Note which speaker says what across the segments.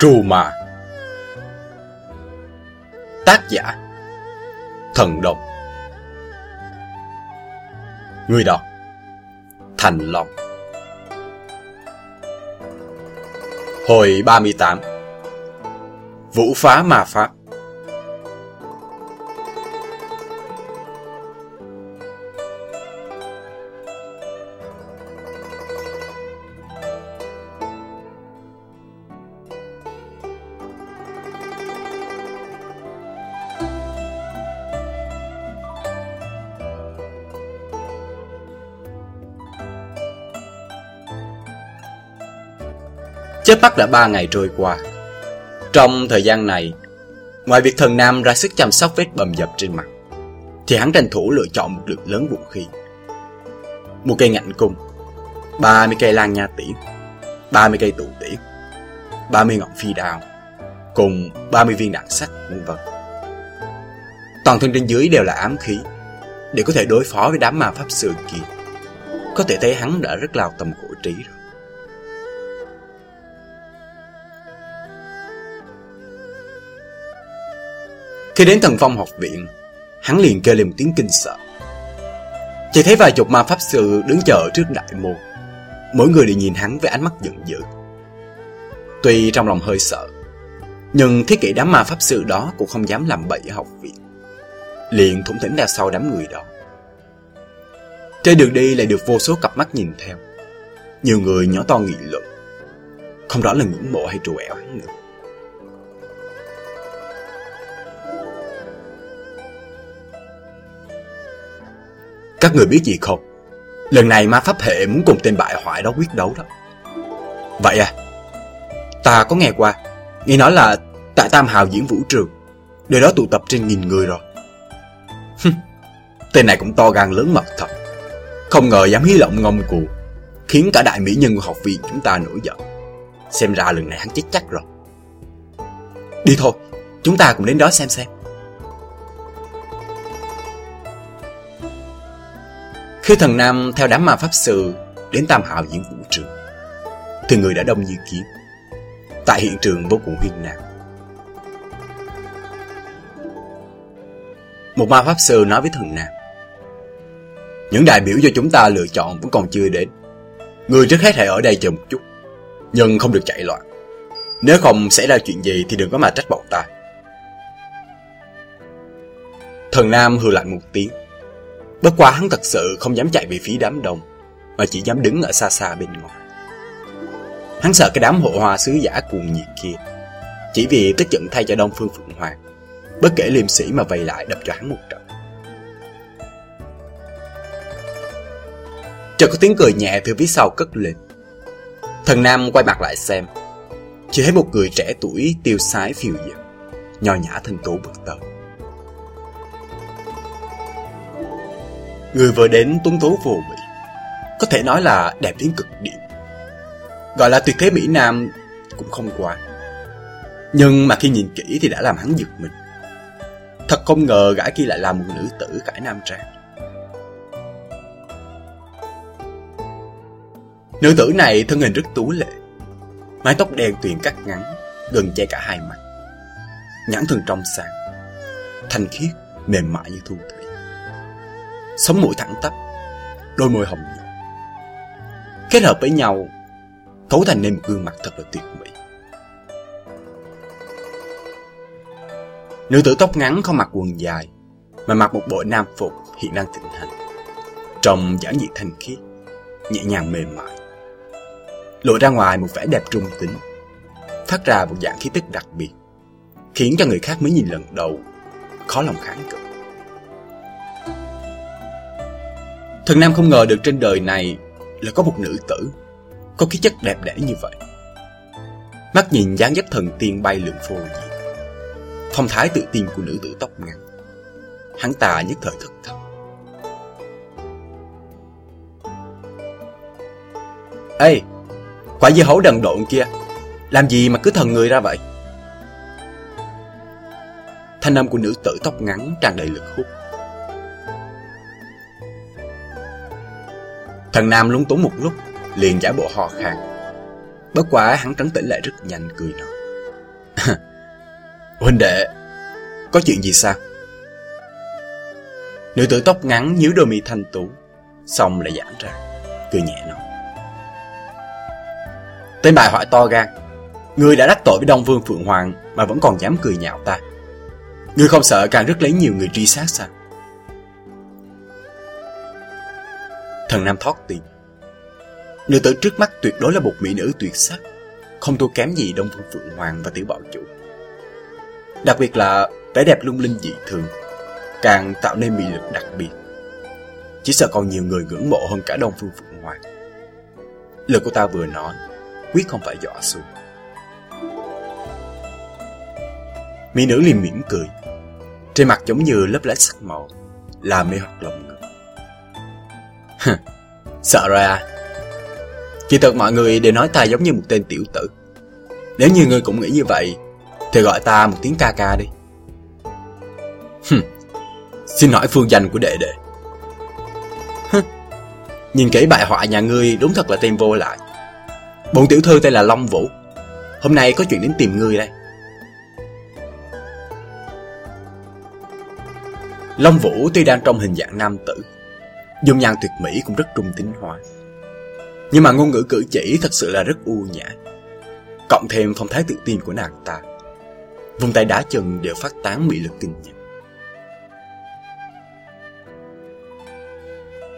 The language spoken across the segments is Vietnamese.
Speaker 1: Trù mà Tác giả. Thần Đồng. Người đọc. Thành Long. Hồi 38 Vũ phá ma pháp. Chết mắt đã ba ngày trôi qua. Trong thời gian này, ngoài việc thần Nam ra sức chăm sóc vết bầm dập trên mặt, thì hắn tranh thủ lựa chọn một lượng lớn vũ khí. Một cây ngạnh cung, 30 cây lan nha tiễn, 30 cây tụ tiễn, 30 ngọn phi đao, cùng 30 viên đạn sắt, vân vân. Toàn thân trên dưới đều là ám khí, để có thể đối phó với đám ma pháp sư kia. Có thể thấy hắn đã rất lao tâm khổ trí rồi. Khi đến thần phong học viện, hắn liền kêu lên một tiếng kinh sợ. Chỉ thấy vài chục ma pháp sư đứng chờ trước đại môn. Mỗi người đều nhìn hắn với ánh mắt giận dữ. Tuy trong lòng hơi sợ, nhưng thiết kỷ đám ma pháp sư đó cũng không dám làm bậy ở học viện. Liền thủng thỉnh ra sau đám người đó. Trên đường đi lại được vô số cặp mắt nhìn theo. Nhiều người nhỏ to nghị luận. Không rõ là ngưỡng mộ hay trù ẻo hắn nữa. Các người biết gì không? Lần này ma pháp hệ muốn cùng tên bại hoại đó quyết đấu đó. Vậy à? Ta có nghe qua. Nghe nói là tại Tam Hào diễn vũ trường. Nơi đó tụ tập trên nghìn người rồi. tên này cũng to gan lớn mật thật. Không ngờ dám hí lộng ngông cuồng. Khiến cả đại mỹ nhân của học viện chúng ta nổi giận. Xem ra lần này hắn chết chắc rồi. Đi thôi, chúng ta cùng đến đó xem xem. Khi thần Nam theo đám ma pháp sư đến Tam Hào diễn vũ trường, thì người đã đông như kiến. Tại hiện trường vô cùng huyên náo. Một ma pháp sư nói với thần Nam. Những đại biểu do chúng ta lựa chọn vẫn còn chưa đến. Người trước hết hãy ở đây chờ một chút, nhưng không được chạy loạn. Nếu không xảy ra chuyện gì thì đừng có mà trách bọn ta. Thần Nam hừ lạnh một tiếng, Bất quá hắn thật sự không dám chạy về phía đám đông, mà chỉ dám đứng ở xa xa bên ngoài. Hắn sợ cái đám hộ hoa sứ giả cuồng nhiệt kia, chỉ vì tức giận thay cho Đông Phương Phượng Hoàng, bất kể liêm sĩ mà vây lại đập cho hắn một trận. Chợt có tiếng cười nhẹ từ phía sau cất lên. Thần Nam quay mặt lại xem, chỉ thấy một người trẻ tuổi tiêu sái phiêu dật, Nhò nhã thanh tú bước tới. Người vừa đến tuấn tú vô mỹ Có thể nói là đẹp đến cực điểm. Gọi là tuyệt thế Mỹ Nam cũng không quá Nhưng mà khi nhìn kỹ thì đã làm hắn giật mình. Thật không ngờ gã kia lại là một nữ tử cải nam trang. Nữ tử này thân hình rất tú lệ. Mái tóc đen tuyền cắt ngắn Gần che cả hai mặt. Nhãn thần trong sáng. Thanh khiết, mềm mại như thu sống mũi thẳng tắp, đôi môi hồng nhuận. Kết hợp với nhau, cấu thành nên một gương mặt thật là tuyệt mỹ. Nữ tử tóc ngắn không mặc quần dài, mà mặc một bộ nam phục hiện đang thịnh hành. Trông giản dị thanh khiết, nhẹ nhàng mềm mại. Lộ ra ngoài một vẻ đẹp trung tính, phát ra một dạng khí tức đặc biệt, khiến cho người khác mới nhìn lần đầu khó lòng kháng cự. Thần Nam không ngờ được trên đời này là có một nữ tử có khí chất đẹp đẽ như vậy. Mắt nhìn dáng dấp thần tiên bay lượn phô diệt. Phong thái tự tin của nữ tử tóc ngắn. Hắn ta nhất thời thất thần. Ê, quả dưa hấu đần độn kia, làm gì mà cứ thần người ra vậy? Thanh âm của nữ tử tóc ngắn tràn đầy lực hút. Thần Nam lúng túng một lúc, liền giả bộ ho khan. Bất quả hắn trấn tĩnh lại rất nhanh cười nói. Huynh đệ, có chuyện gì sao? Nữ tử tóc ngắn nhíu đôi mi thanh tú, xong lại giãn ra, cười nhẹ nói. Tên bài hoại to gan, ngươi đã đắc tội với Đông Vương Phượng Hoàng mà vẫn còn dám cười nhạo ta. Ngươi không sợ càng rất lấy nhiều người truy sát sao? Thần Nam thoát tiền. Nữ tử trước mắt tuyệt đối là một mỹ nữ tuyệt sắc, không thua kém gì Đông Phương Phượng Hoàng và Tiểu Bảo Chủ. Đặc biệt là vẻ đẹp lung linh dị thường, càng tạo nên mị lực đặc biệt. Chỉ sợ còn nhiều người ngưỡng mộ hơn cả Đông Phương Phượng Hoàng. Lời cô ta vừa nói, quyết không phải dọa xuống. Mỹ nữ liền mỉm cười, trên mặt giống như lớp lá sắc màu, là mê hoặc lòng người. Sợ rồi à? Kỳ thật mọi người đều nói ta giống như một tên tiểu tử. Nếu như ngươi cũng nghĩ như vậy, thì gọi ta một tiếng ca ca đi. Xin hỏi phương danh của đệ đệ. Nhìn kỹ bại họa nhà ngươi đúng thật là tên vô lại. Bọn tiểu thư tên là Long Vũ. Hôm nay có chuyện đến tìm ngươi đây. Long Vũ tuy đang trong hình dạng nam tử, dung nhan tuyệt mỹ cũng rất trung tính hóa. Nhưng mà ngôn ngữ cử chỉ thật sự là rất u nhã. Cộng thêm phong thái tự tin của nàng ta. Vùng tay đá chân đều phát tán mị lực kinh nhật.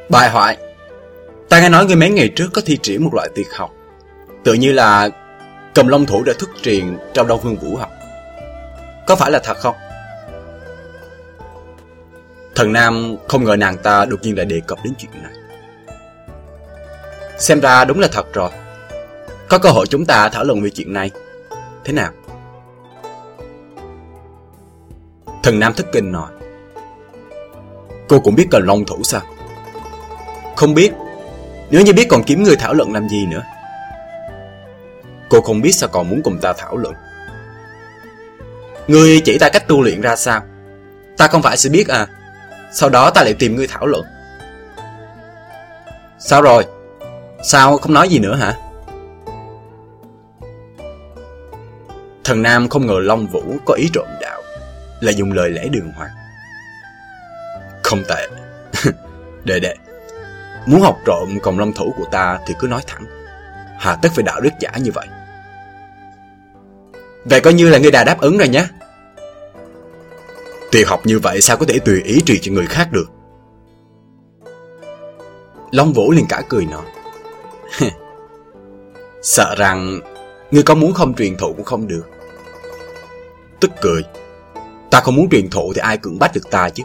Speaker 1: Bài hoại Ta nghe nói người mấy ngày trước có thi triển một loại tuyệt học, Tự như là Cầm long thủ đã thất truyền trong Đông Phương Vũ học Có phải là thật không? Thần Nam không ngờ nàng ta đột nhiên lại đề cập đến chuyện này. Xem ra đúng là thật rồi. Có cơ hội chúng ta thảo luận về chuyện này. Thế nào? Thần Nam thất kinh nói. Cô cũng biết cần long thủ sao? Không biết. Nếu như biết còn kiếm người thảo luận làm gì nữa? Cô không biết sao còn muốn cùng ta thảo luận. Ngươi chỉ ta cách tu luyện ra sao? Ta không phải sẽ biết à? Sau đó ta lại tìm ngươi thảo luận Sao rồi Sao không nói gì nữa hả Thần Nam không ngờ Long Vũ có ý trộm đạo Là dùng lời lẽ đường hoàng Không tệ Đệ đệ, Muốn học trộm còng long thủ của ta thì cứ nói thẳng. Hà tất phải đạo đức giả như vậy. Vậy coi như là ngươi đã đáp ứng rồi nhé. Tuyệt học như vậy sao có thể tùy ý trì cho người khác được? Long Vũ liền cả cười nói. Sợ rằng ngươi có muốn không truyền thụ cũng không được. Tức cười. Ta không muốn truyền thụ thì ai cưỡng bắt được ta chứ.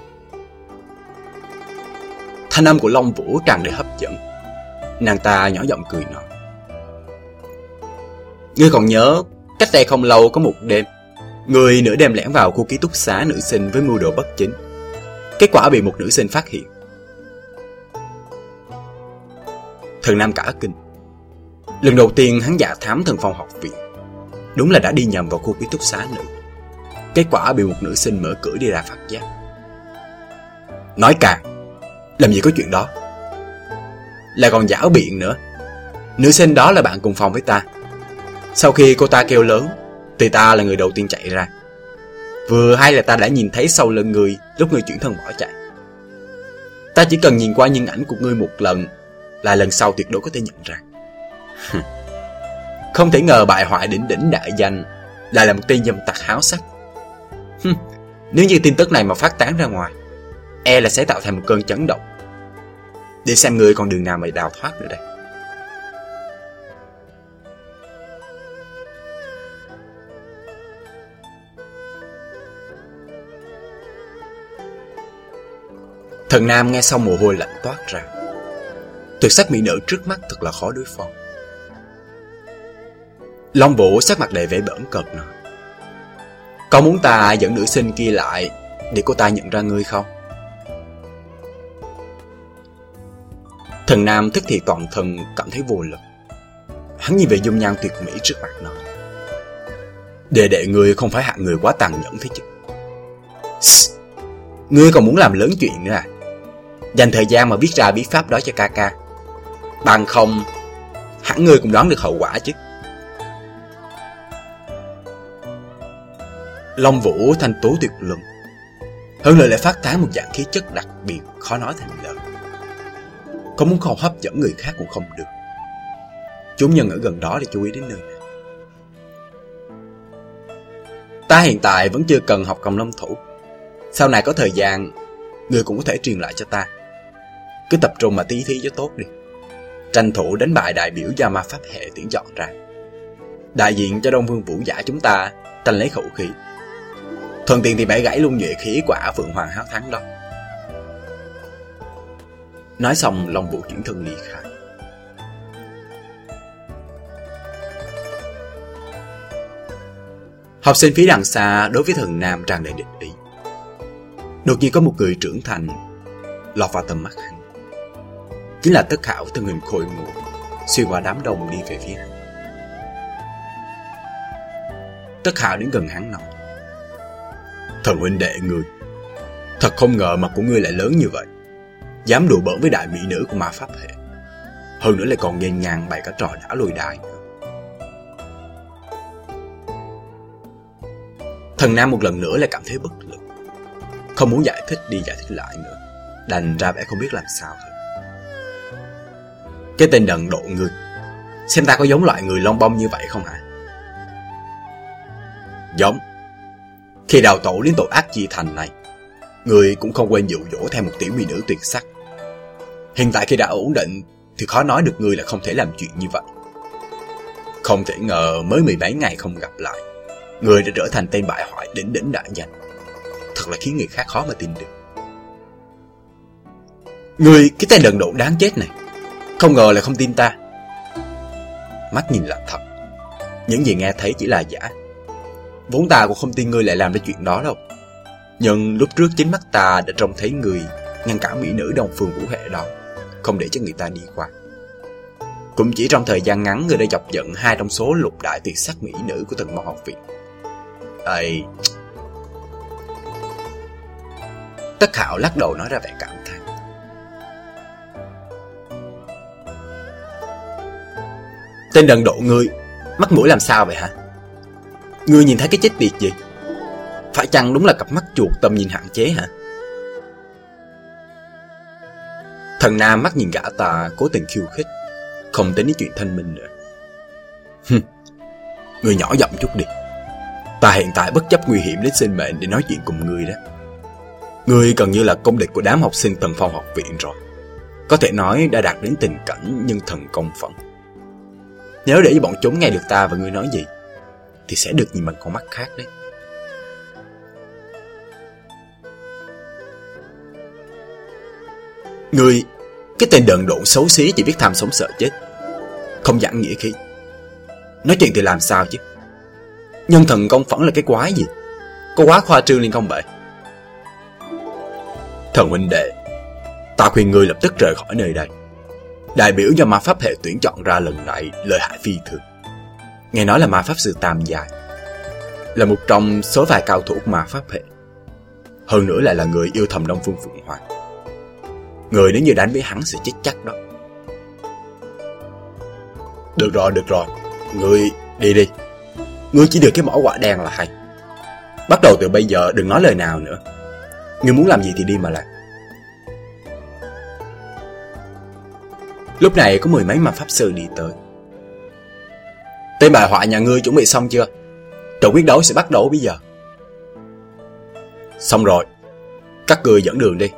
Speaker 1: Thanh âm của Long Vũ tràn đầy hấp dẫn. Nàng ta nhỏ giọng cười nói. Ngươi còn nhớ, cách đây không lâu có một đêm, người nửa đêm lẻn vào khu ký túc xá nữ sinh với mưu đồ bất chính. Kết quả bị một nữ sinh phát hiện. Thần Nam cả kinh. Lần đầu tiên hắn giả thám thần phòng học viện. Đúng là đã đi nhầm vào khu ký túc xá nữ. Kết quả bị một nữ sinh mở cửa đi ra phạt giác. Nói càng, làm gì có chuyện đó Là còn giả biện nữa Nữ sinh đó là bạn cùng phòng với ta Sau khi cô ta kêu lớn thì ta là người đầu tiên chạy ra. Vừa hay là ta đã nhìn thấy sau lưng người Lúc người chuyển thân bỏ chạy. Ta chỉ cần nhìn qua nhân ảnh của ngươi một lần Là lần sau tuyệt đối có thể nhận ra. Không thể ngờ bại hoại đỉnh đỉnh đại danh Lại là một tên dâm tặc háo sắc. Nếu như tin tức này mà phát tán ra ngoài e là sẽ tạo thành một cơn chấn động. Để xem người còn đường nào mà đào thoát nữa đây. Thần Nam nghe xong mồ hôi lạnh toát ra. Tuyệt sắc mỹ nữ trước mắt thật là khó đối phó. Long Vũ sắc mặt đầy vẻ bẩn cợt nói. Có muốn ta dẫn nữ sinh kia lại để cô ta nhận ra ngươi không? Thần Nam thức thì toàn thân cảm thấy vô lực. Hắn nhìn về dung nhan tuyệt mỹ trước mặt nó. Đệ đệ ngươi không phải hạng người quá tàn nhẫn thế chứ. Ngươi còn muốn làm lớn chuyện nữa à? Dành thời gian mà viết ra bí pháp đó cho ca ca. Bằng không, hẳn ngươi cũng đoán được hậu quả chứ. Long Vũ thanh tú tuyệt luân Hơn nữa lại phát tán một dạng khí chất đặc biệt Khó nói thành lời. Có muốn không hấp dẫn người khác cũng không được. Chúng nhân ở gần đó để chú ý đến nơi này. Ta hiện tại vẫn chưa cần học cầm long thủ. Sau này có thời gian Người cũng có thể truyền lại cho ta. Cứ tập trung mà tí thí cho tốt đi. Tranh thủ đánh bại đại biểu do ma pháp hệ tuyển chọn ra. Đại diện cho Đông Vương Vũ Giả chúng ta, tranh lấy khẩu khí. Thuận tiện thì bẻ gãy luôn nhuệ khí quả Phượng Hoàng háo thắng đó. Nói xong, Long Vũ chuyển thân ly khai. Học sinh phía đằng xa đối với thần nam tràn đầy địch ý. Đột nhiên có một người trưởng thành, lọt vào tầm mắt hắn. Chính là tất khảo thân hình khôi ngủ. Xuyên qua đám đông đi về phía hắn. Tất khảo đến gần hắn nói, Thần huynh đệ ngươi, Thật không ngờ mặt của ngươi lại lớn như vậy. Dám đùa bỡn với đại mỹ nữ của ma pháp hệ. Hơn nữa lại còn ngang ngang bày cả trò đã lùi đài nữa. Thần Nam một lần nữa lại cảm thấy bất lực. Không muốn giải thích đi giải thích lại nữa. Đành ra vẻ không biết làm sao thôi cái tên đần độ ngươi Xem ta có giống loại người lông bông như vậy không hả? Giống. Khi đào tổ đến tội ác chi thành này, Người cũng không quên dụ dỗ thêm một tiểu mỹ nữ tuyệt sắc. Hiện tại khi đã ổn định, Thì khó nói được người là không thể làm chuyện như vậy. Không thể ngờ mới mười mấy ngày không gặp lại, Người đã trở thành tên bại hoại đỉnh đỉnh đại danh. Thật là khiến người khác khó mà tin được. Người, cái tên đần độ đáng chết này không ngờ là không tin ta. Mắt nhìn là thật. Những gì nghe thấy chỉ là giả. Vốn ta cũng không tin ngươi lại làm ra chuyện đó đâu. Nhưng lúc trước chính mắt ta đã trông thấy người Ngăn cản mỹ nữ đồng phương vũ hệ đó, Không để cho người ta đi qua. Cũng chỉ trong thời gian ngắn Người đã chọc giận hai trong số lục đại tuyệt sắc mỹ nữ của tầng môn học viện. Ây, Tất Hạo lắc đầu nói ra vẻ cảm Tên đần độ ngươi, Mắt mũi làm sao vậy hả? Ngươi nhìn thấy cái chết tiệt gì? Phải chăng đúng là cặp mắt chuột tầm nhìn hạn chế hả? Thần Nam mắt nhìn gã ta cố tình khiêu khích, Không tính đến chuyện thanh minh nữa. Hừm Người nhỏ giọng chút đi. Ta hiện tại bất chấp nguy hiểm đến sinh mệnh để nói chuyện cùng ngươi đó. Ngươi gần như là công địch của đám học sinh tầng phong học viện rồi. Có thể nói đã đạt đến tình cảnh nhưng thần công phận nếu để cho bọn chúng nghe được ta và ngươi nói gì, Thì sẽ được nhìn bằng con mắt khác đấy. Ngươi, Cái tên đần độn xấu xí chỉ biết tham sống sợ chết, Không giảng nghĩa khí. Nói chuyện thì làm sao chứ? Nhân thần công phẫn là cái quái gì? Có quá khoa trương liên không vậy. Thần huynh đệ, Ta khuyên ngươi lập tức rời khỏi nơi đây. Đại biểu do ma pháp hệ tuyển chọn ra lần này Lợi hại phi thường. Nghe nói là ma pháp sư tam dài Là một trong số vài cao thủ của ma pháp hệ. Hơn nữa lại là người yêu thầm Đông Phương Phượng Hoàng. Người nếu như đánh với hắn sẽ chết chắc đó. Được rồi, được rồi. Ngươi đi đi. Ngươi chỉ được cái mỏ quả đen là hay. Bắt đầu từ bây giờ đừng nói lời nào nữa. Ngươi muốn làm gì thì đi mà làm. Lúc này có mười mấy ma pháp sư đi tới Tên bài họa nhà ngươi chuẩn bị xong chưa? Trận quyết đấu sẽ bắt đầu bây giờ Xong rồi Các ngươi dẫn đường đi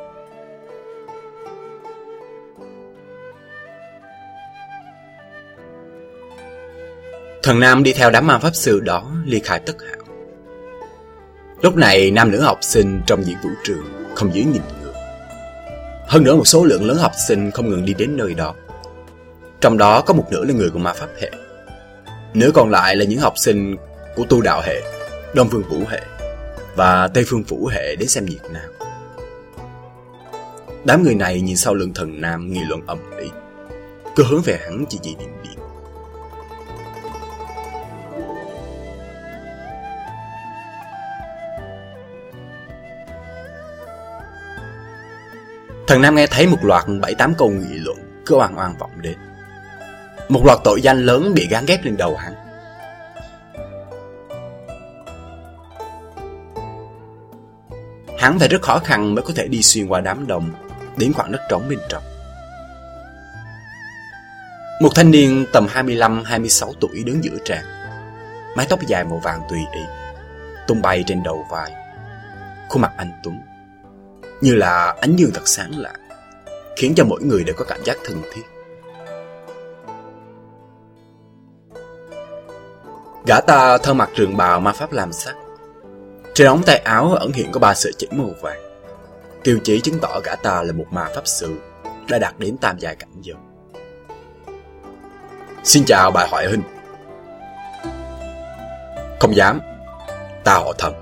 Speaker 1: Thần Nam đi theo đám ma pháp sư đó ly khai tất hảo. Lúc này nam nữ học sinh trong diễn vũ trường không dưới nghìn người. Hơn nữa một số lượng lớn học sinh không ngừng đi đến nơi đó. Trong đó có một nửa là người của ma pháp hệ. Nửa còn lại là những học sinh của tu đạo hệ, Đông Phương Vũ hệ và Tây Phương Vũ hệ đến xem nhiệt nào. Đám người này nhìn sau lưng thần nam nghị luận ầm ĩ, cứ hướng về hắn chỉ chỉ điểm điểm. Thần Nam nghe thấy một loạt bảy tám câu nghị luận cứ oan oan vọng đến. Một loạt tội danh lớn bị gán ghép lên đầu hắn. Hắn phải rất khó khăn mới có thể đi xuyên qua đám đông, Đến khoảng đất trống bên trong. Một thanh niên tầm 25-26 tuổi đứng giữa tràng, Mái tóc dài màu vàng tùy ý, Tung bay trên đầu vai. Khuôn mặt anh Tuấn, Như là ánh dương thật sáng lạ, Khiến cho mỗi người đều có cảm giác thân thiết. Gã ta thân mặc trường bào ma pháp làm sắc trên ống tay áo ẩn hiện có ba sợi chỉ màu vàng. Tiêu chí chứng tỏ gã ta là một ma pháp sư đã đạt đến tam giai cảnh giới. Xin chào bài hỏi huynh. Không dám, ta họ thầm.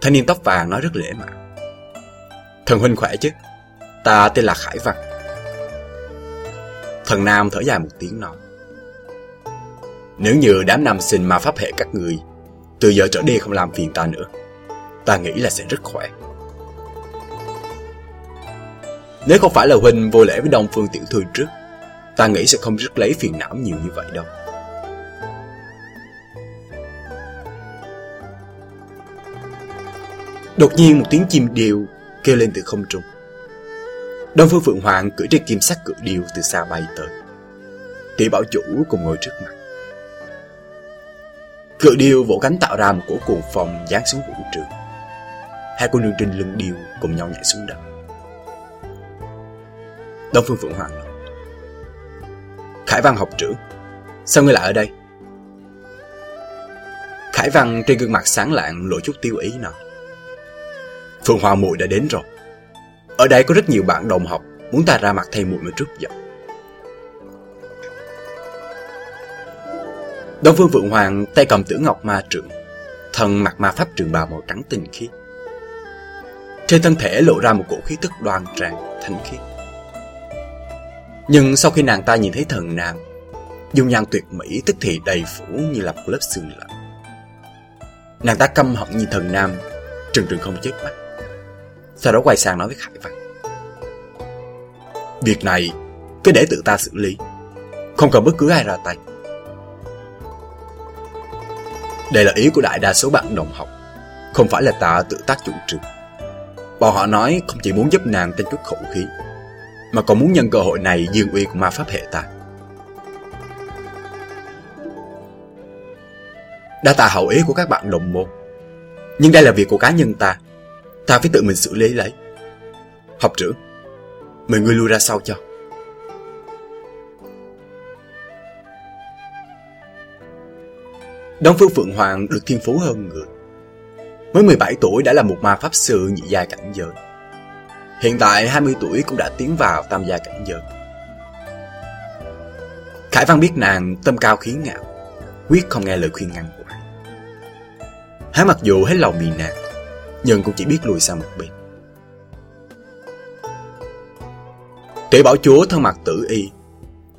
Speaker 1: Thanh niên tóc vàng nói rất lễ mà. Thần huynh khỏe chứ? Ta tên là Khải Văn. Thần Nam thở dài một tiếng nói. Nếu như đám nam sinh ma pháp hệ các người từ giờ trở đi không làm phiền ta nữa, Ta nghĩ là sẽ rất khỏe. Nếu không phải là Huynh vô lễ với Đông Phương Tiểu Thư trước, Ta nghĩ sẽ không rất lấy phiền não nhiều như vậy đâu. Đột nhiên một tiếng chim điêu kêu lên từ không trung. Đông Phương Phượng Hoàng cưỡi trên kim sắc cự điêu từ xa bay tới. Tỷ bảo chủ cùng ngồi trước mặt. Cự điêu vỗ cánh tạo ra một cổ cuồng phòng giáng xuống vũ trường. Hai cô nương trên lưng điêu cùng nhau nhảy xuống đất. Đông Phương Phượng Hoàng nói. Khải Văn học trưởng, sao ngươi lại ở đây? Khải Văn trên gương mặt sáng lạng lộ chút tiêu ý nào. Phượng Hoàng muội đã đến rồi. Ở đây có rất nhiều bạn đồng học muốn ta ra mặt thay muội một chút giọng. Đông Phương Vượng Hoàng tay cầm tử ngọc ma trượng, thân mặc ma pháp trường bào màu trắng tinh khiết. Trên thân thể lộ ra một cổ khí tức đoan trang, thanh khiết. Nhưng sau khi nàng ta nhìn thấy thần nàng, dung nhan tuyệt mỹ tức thì đầy phủ như là một lớp xương lạnh. Nàng ta căm hận như thần nam, trừng trừng không chết mắt. Sau đó quay sang nói với Khải Văn. Việc này cứ để tự ta xử lý, không cần bất cứ ai ra tay. Đây là ý của đại đa số bạn đồng học. Không phải là ta tự tác chủ trương. Bọn họ nói không chỉ muốn giúp nàng tên chút khẩu khí, Mà còn muốn nhân cơ hội này dương uy của ma pháp hệ ta. Đã tạ hậu ý của các bạn đồng môn. Nhưng đây là việc của cá nhân ta. Ta phải tự mình xử lý lấy. Học trưởng, Mời ngươi lui ra sau cho. Đông Phương Phượng Hoàng được thiên phú hơn người. Mới 17 tuổi đã là một ma pháp sư nhị gia cảnh giới. Hiện tại 20 tuổi cũng đã tiến vào tam gia cảnh giới. Khải Văn biết nàng tâm cao khí ngạo, quyết không nghe lời khuyên ngăn của hắn. Hắn mặc dù hết lòng vì nàng, nhưng cũng chỉ biết lùi sang một bên. Tiểu bảo chúa thân mặt tử y,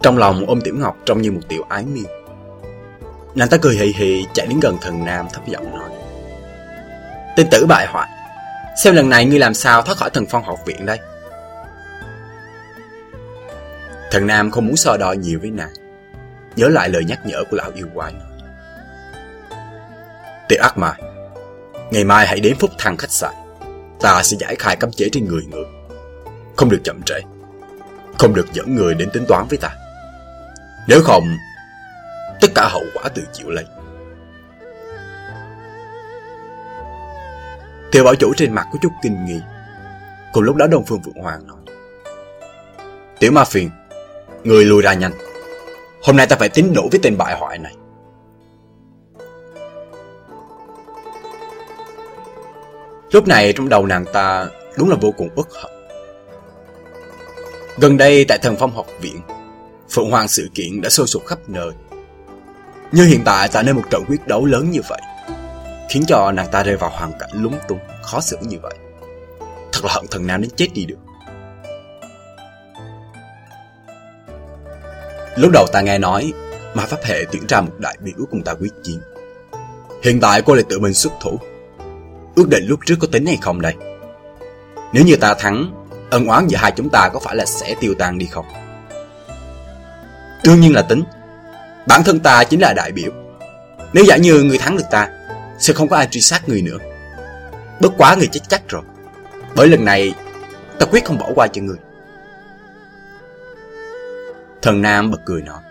Speaker 1: trong lòng ôm Tiểu Ngọc trông như một tiểu ái miêu. Nàng ta cười hì hì, chạy đến gần thần nam, thấp giọng nói. Tên tử bại hoại, Xem lần này ngươi làm sao thoát khỏi thần phong học viện đây? Thần nam không muốn so đo nhiều với nàng, Nhớ lại lời nhắc nhở của lão yêu quái Tiểu ác mà Ngày mai hãy đến phúc thăng khách sạn. Ta sẽ giải khai cấm chế trên người ngược Không được chậm trễ, Không được dẫn người đến tính toán với ta. Nếu không tất cả hậu quả tự chịu lấy. Theo bảo chủ trên mặt có chút kinh nghi. Cùng lúc đó Đông Phương Vượng Hoàng nói. Tiểu ma phiền, người lùi ra nhanh. Hôm nay ta phải tính nổ với tên bại hoại này. Lúc này trong đầu nàng ta đúng là vô cùng bất hận. Gần đây tại thần phong học viện, Phượng Hoàng sự kiện đã sôi sục khắp nơi như hiện tại tạo nên một trận quyết đấu lớn như vậy, Khiến cho nàng ta rơi vào hoàn cảnh lúng túng, Khó xử như vậy. Thật là hận thần nam đến chết đi được. Lúc đầu ta nghe nói, Ma Pháp Hệ tuyển ra một đại biểu cùng ta quyết chiến. Hiện tại cô lại tự mình xuất thủ. Ước định lúc trước có tính hay không đây? Nếu như ta thắng, Ân oán giữa hai chúng ta có phải là sẽ tiêu tan đi không? Đương nhiên là tính. Bản thân ta chính là đại biểu Nếu giả như người thắng được ta Sẽ không có ai truy sát người nữa Bất quá người chết chắc rồi. Bởi lần này, ta quyết không bỏ qua cho người. Thần Nam bật cười nói.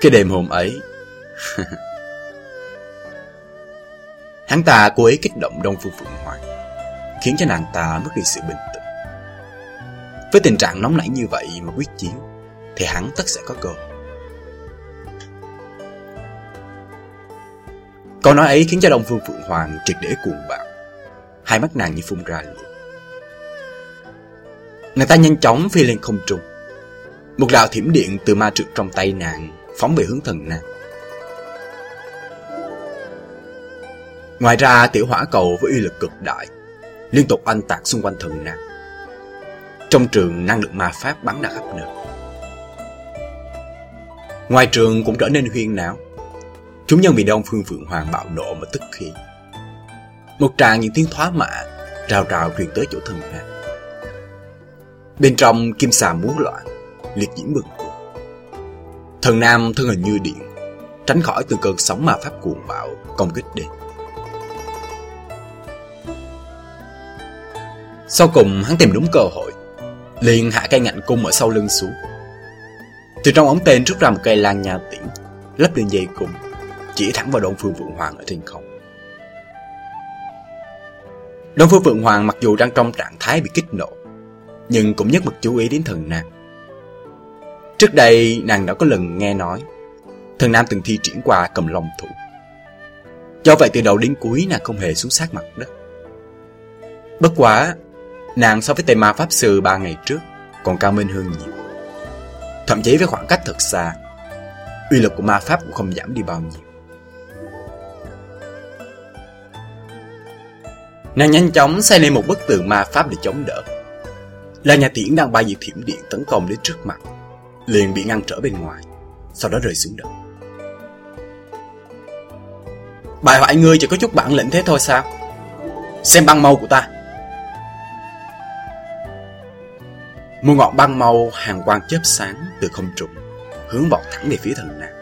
Speaker 1: Cái đêm hôm ấy, hắn ta cố ý kích động Đông Phương Phượng Hoàng, khiến cho nàng ta mất đi sự bình tĩnh. Với tình trạng nóng nảy như vậy mà quyết chiến, thì hắn tất sẽ có cơ hội. Câu nói ấy khiến cho Đông Phương Phượng Hoàng triệt để cuồng bạo. Hai mắt nàng như phun ra lửa. Nàng ta nhanh chóng phi lên không trung. Một đạo thiểm điện từ ma trượng trong tay nàng phóng về hướng thần nàng. Ngoài ra tiểu hỏa cầu với uy lực cực đại, liên tục oanh tạc xung quanh thần nàng. Trong trường năng lượng ma pháp bắn ra khắp nơi. Ngoài trường cũng trở nên huyên náo. Chúng nhân bị Đông Phương Phượng Hoàng bạo nộ mà tức khí. Một tràng những tiếng thoá mạ rào rào truyền tới chỗ thần hạ. Bên trong kim xà muốn loạn, liệt diễm bừng cuồng. Thần nam thân hình như điện, tránh khỏi từ cơn sóng ma pháp cuồng bạo công kích đến. Sau cùng hắn tìm đúng cơ hội, liền hạ cây ngạnh cung ở sau lưng xuống. Từ trong ống tên rút ra một cây lan nhà tiễn, lắp lên dây cung, chỉ thẳng vào Đông Phương Vượng Hoàng ở trên không. Đông Phương Vượng Hoàng mặc dù đang trong trạng thái bị kích nộ, nhưng cũng nhất mực chú ý đến thần nam. Trước đây nàng đã có lần nghe nói, thần nam từng thi triển qua cầm long thủ. Do vậy từ đầu đến cuối nàng không hề xuống sát mặt đất. Bất quá, nàng so với tề ma pháp sư ba ngày trước còn cao minh hơn nhiều. Thậm chí với khoảng cách thật xa, uy lực của ma pháp cũng không giảm đi bao nhiêu. Nàng nhanh chóng xây lên một bức tường ma pháp để chống đỡ. Là nhà tiễn đang bay diệt thiểm điện tấn công đến trước mặt, liền bị ngăn trở bên ngoài, sau đó rơi xuống đất. Bài hoại ngươi chỉ có chút bản lĩnh thế thôi sao? Xem băng màu của ta. Một ngọn băng màu hàng quang chớp sáng từ không trung hướng vọt thẳng về phía thần nàng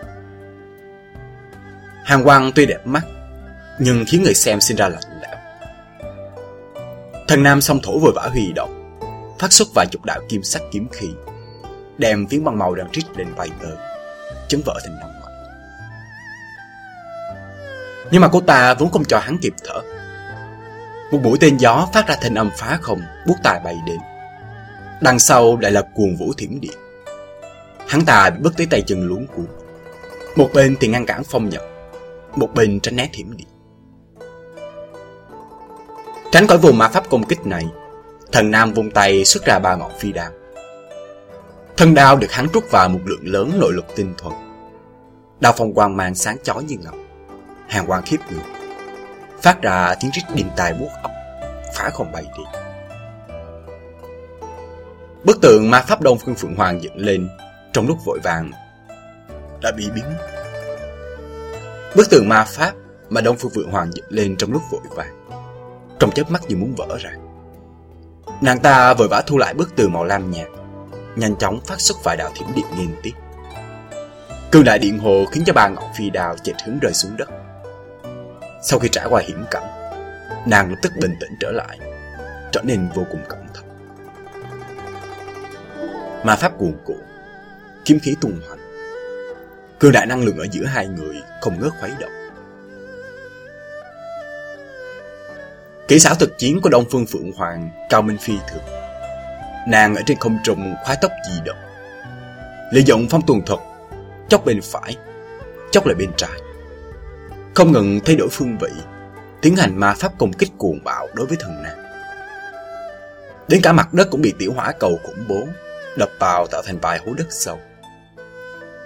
Speaker 1: Hàng quang tuy đẹp mắt, nhưng khiến người xem sinh ra lạnh. Thần nam song thổ vội vã huy động, phát xuất vài chục đạo kim sắc kiếm khí, đem phiến băng màu đang trích lên bay tới, chấn vỡ thành năm mạnh. Nhưng mà cô ta vốn không cho hắn kịp thở. Một mũi tên gió phát ra thanh âm phá không, buốt tài bay đến Đằng sau lại là cuồng vũ thiểm điện. Hắn ta bị bước tới tay chân luống cuồng. Một bên thì ngăn cản phong nhập, một bên tránh né thiểm điện. Tránh khỏi vùng ma pháp công kích này, thần nam vung tay xuất ra ba ngọn phi đao. Thân đao được hắn trút vào một lượng lớn nội lực tinh thuần. Đao phong quang mang sáng chói như ngọc, hàng quang khiếp người, phát ra tiếng rít điên tài buốt óc, phá không bay đi. Bức tượng ma pháp Đông Phương Phượng Hoàng dựng lên trong lúc vội vàng đã bị biến. Bức tượng ma pháp mà Đông Phương Phượng Hoàng dựng lên trong lúc vội vàng, trong chớp mắt như muốn vỡ ra. Nàng ta vội vã thu lại bức tường màu lam nhạt, nhanh chóng phát xuất vài đạo thiểm điện liên tiếp. Cương đại điện hồ khiến cho ba ngọn phi đào chệch hướng rơi xuống đất. Sau khi trải qua hiểm cảnh, nàng lập tức bình tĩnh trở lại, trở nên vô cùng cẩn thận ma pháp cuồn cuộn, kiếm khí tung hoành. Cương đại năng lượng ở giữa hai người không ngớt khuấy động. Kỹ xảo thực chiến của Đông Phương Phượng Hoàng cao minh phi thường. Nàng ở trên không trung khoái tóc di động. Lợi dụng phong tuần thuật, chốc bên phải, chốc lại bên trái. Không ngừng thay đổi phương vị, tiến hành ma pháp công kích cuồng bạo đối với thần nàng. Đến cả mặt đất cũng bị tiểu hỏa cầu khủng bố đập vào tạo thành vài hố đất sâu.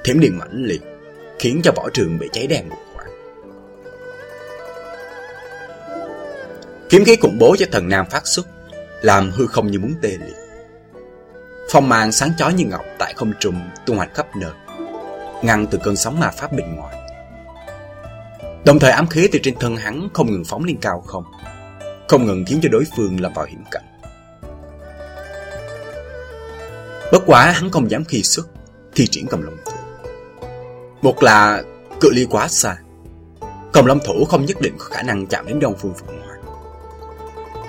Speaker 1: Thiểm điện mãnh liệt, khiến cho võ trường bị cháy đen một Kiếm khí khủng bố cho thần nam phát xuất, làm hư không như muốn tê liệt. Phong mang sáng chói như ngọc tại không trung tung hoành khắp nơi, ngăn từ cơn sóng ma pháp bên ngoài. Đồng thời ám khí từ trên thân hắn không ngừng phóng lên cao không, không ngừng khiến cho đối phương lâm vào hiểm cảnh. Bất quá hắn không dám khi xuất, thi triển cầm lòng thủ. Một là cự ly quá xa. Cầm long thủ không nhất định có khả năng chạm đến Đông Phương Phượng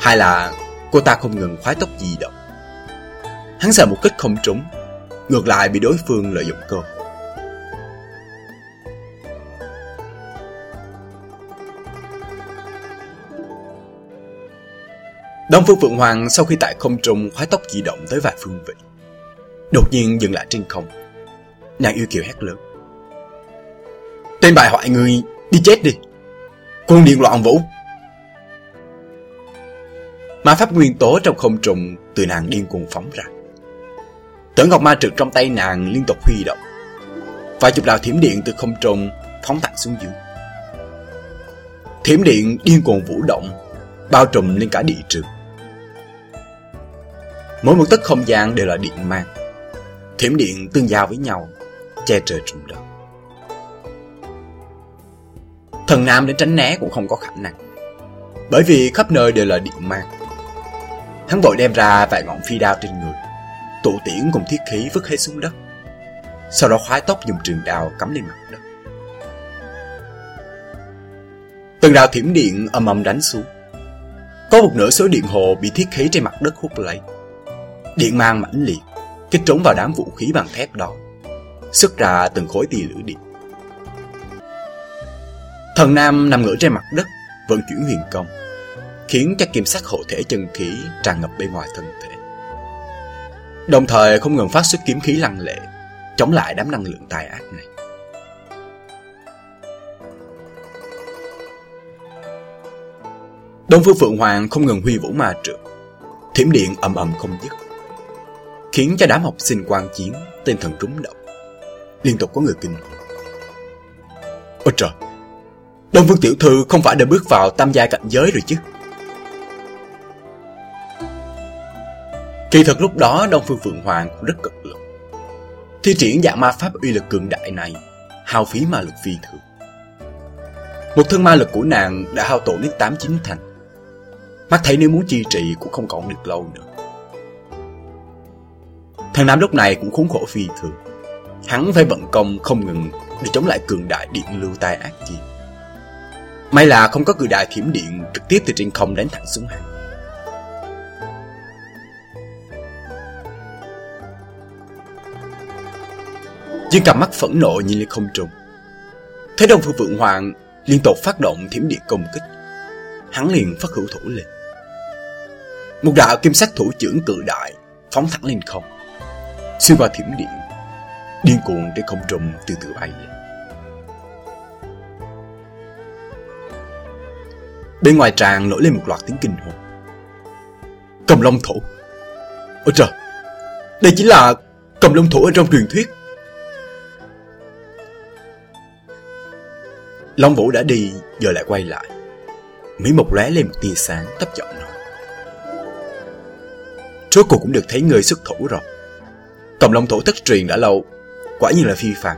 Speaker 1: hay là cô ta không ngừng khoái tóc di động. Hắn sợ một kích không trúng, ngược lại bị đối phương lợi dụng cơ Đông Phương Phượng Hoàng sau khi tại không trung khoái tóc di động tới vài phương vị. Đột nhiên dừng lại trên không. Nàng yêu kiều hét lớn. Tên bài hoại người, đi chết đi. Quân điện loạn vũ. Ma pháp nguyên tố trong không trùng từ nàng điên cuồng phóng ra. Tử ngọc ma trực trong tay nàng liên tục huy động. Vài chục đạo thiểm điện từ không trùng phóng thẳng xuống dưới. Thiểm điện điên cuồng vũ động, bao trùm lên cả địa trường. Mỗi một tấc không gian đều là điện mang. Thiểm điện tương giao với nhau, che trời trùng đất. Thần Nam đến tránh né cũng không có khả năng. Bởi vì khắp nơi đều là điện mang. Hắn vội đem ra vài ngọn phi đao trên người, tụ tiễn cùng thiết khí vứt hết xuống đất. Sau đó khoái tóc dùng trường đao cắm lên mặt đất. Từng đao thiểm điện âm âm đánh xuống. Có một nửa số điện hồ bị thiết khí trên mặt đất hút lấy. Điện mang mãnh liệt, kích trốn vào đám vũ khí bằng thép đó, xuất ra từng khối tia lửa điện. Thần Nam nằm ngửa trên mặt đất, vận chuyển huyền công, khiến cho kim sắc hộ thể chân khí tràn ngập bên ngoài thân thể. Đồng thời không ngừng phát xuất kiếm khí lăng lệ, chống lại đám năng lượng tài ác này. Đông Phương Phượng Hoàng không ngừng huy vũ ma trượng, thiểm điện ầm ầm không dứt, khiến cho đám học sinh quan chiến tinh thần trúng động. Liên tục có người kinh hồn. Ôi trời! Đông Phương Tiểu Thư không phải đã bước vào tam gia cảnh giới rồi chứ? Kỳ thực lúc đó Đông Phương Phượng Hoàng cũng rất cực lực. Thi triển dạng ma pháp uy lực cường đại này, hao phí ma lực phi thường. Một thân ma lực của nàng đã hao tổn đến 8-9 thành. Mắt thấy nếu muốn chi trị cũng không còn được lâu nữa. Thằng Nam lúc này cũng khốn khổ phi thường. Hắn phải vận công không ngừng để chống lại cường đại điện lưu tai ác gì. May là không có cường đại thiểm điện trực tiếp từ trên không đánh thẳng xuống hắn. Dương cầm mắt phẫn nộ nhìn lên không trung. Thấy Đông Phương Vượng Hoàng liên tục phát động thiểm điện công kích. Hắn liền phát hữu thủ lên. Một đạo kim sắc thủ trưởng cự đại phóng thẳng lên không xuyên qua thiểm điện, điên cuồng trên không trung từ từ bay lên bên ngoài tràng nổi lên một loạt tiếng kinh hồn cầm long thủ ôi trời, đây chính là cầm long thủ ở trong truyền thuyết long vũ đã đi giờ lại quay lại mỹ mộc lóe lên một tia sáng thấp giọng nói rốt cuộc cũng được thấy người xuất thủ rồi Cầm long thổ thất truyền đã lâu, quả nhiên là phi phàm.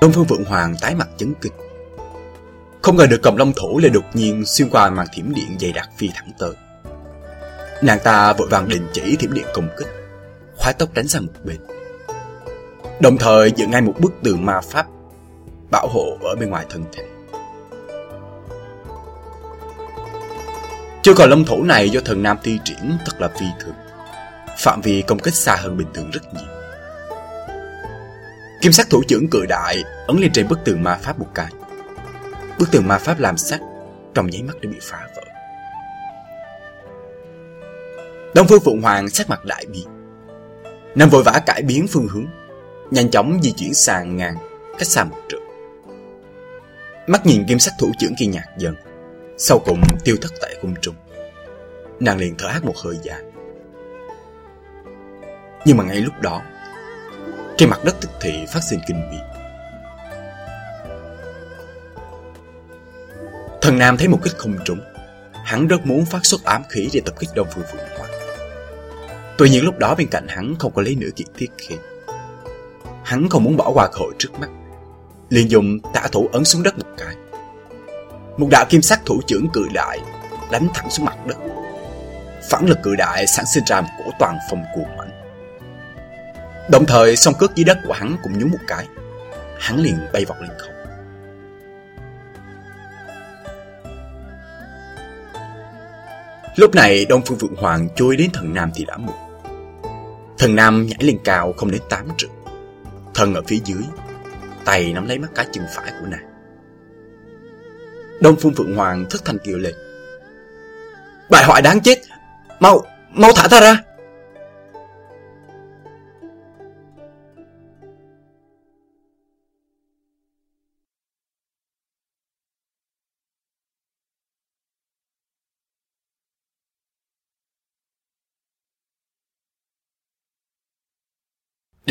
Speaker 1: Đông Phương Vượng Hoàng tái mặt chấn kinh. Không ngờ được cầm long Thủ lại đột nhiên xuyên qua màn thiểm điện dày đặc phi thẳng tới. Nàng ta vội vàng đình chỉ thiểm điện công kích, khóa tốc đánh sang một bên. Đồng thời dựng ngay một bức tường ma pháp bảo hộ ở bên ngoài thân thể. Chưa còn long thủ này do thần nam thi triển thật là phi thường. Phạm vi công kích xa hơn bình thường rất nhiều. Kim sắc thủ trưởng cự đại ấn lên trên bức tường ma pháp một cái. Bức tường ma pháp làm sắc trong nháy mắt đã bị phá vỡ. Đông Phương Phụng Hoàng sắc mặt đại biến. Nam vội vã cải biến phương hướng, nhanh chóng di chuyển sang ngang, cách xa một trượng. Mắt nhìn kim sắc thủ trưởng kia nhạt dần, sau cùng tiêu thất tại cung trung. Nàng liền thở hát một hơi dài. Nhưng mà ngay lúc đó Trên mặt đất tức thị phát sinh kinh biến. Thần Nam thấy một kích không trúng Hắn rất muốn phát xuất ám khí để tập kích Đông Phương Phượng Hoàng. Tuy nhiên lúc đó bên cạnh hắn không có lấy nửa kiện thiết khí Hắn không muốn bỏ qua cơ hội trước mắt. Liền dùng tả thủ ấn xuống đất một cái. Một đạo kim sắc thủ trưởng cự đại Đánh thẳng xuống mặt đất. Phản lực cự đại sản sinh ra một cổ toàn phòng cuồng mạnh Đồng thời, song cước dưới đất của hắn cũng nhúng một cái. Hắn liền bay vọt lên không. Lúc này, Đông Phương Vượng Hoàng trôi đến thần Nam thì đã muộn Thần Nam nhảy lên cao không đến 8 trượng. Thần ở phía dưới, tay nắm lấy mắt cá chân phải của nàng. Đông Phương Phượng Hoàng thất thanh kêu lên. Bại hoại đáng chết! Mau, mau thả ta ra!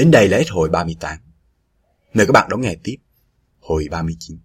Speaker 1: Đến đây là hết hồi 38. Mời các bạn đón nghe tiếp hồi 39.